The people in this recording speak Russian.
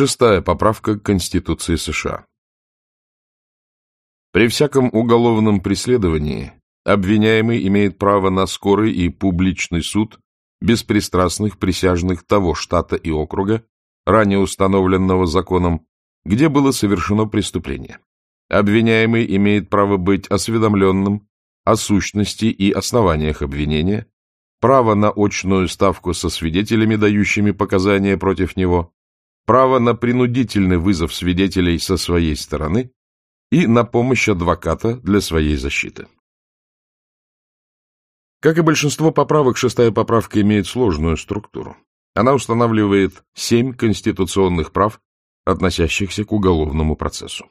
Шестая поправка к Конституции США. При всяком уголовном преследовании обвиняемый имеет право на скорый и публичный суд беспристрастных присяжных того штата и округа, ранее установленного законом, где было совершено преступление. Обвиняемый имеет право быть осведомленным о сущности и основаниях обвинения, право на очную ставку со свидетелями, дающими показания против него, право на принудительный вызов свидетелей со своей стороны и на помощь адвоката для своей защиты. Как и большинство поправок, шестая поправка имеет сложную структуру. Она устанавливает семь конституционных прав, относящихся к уголовному процессу.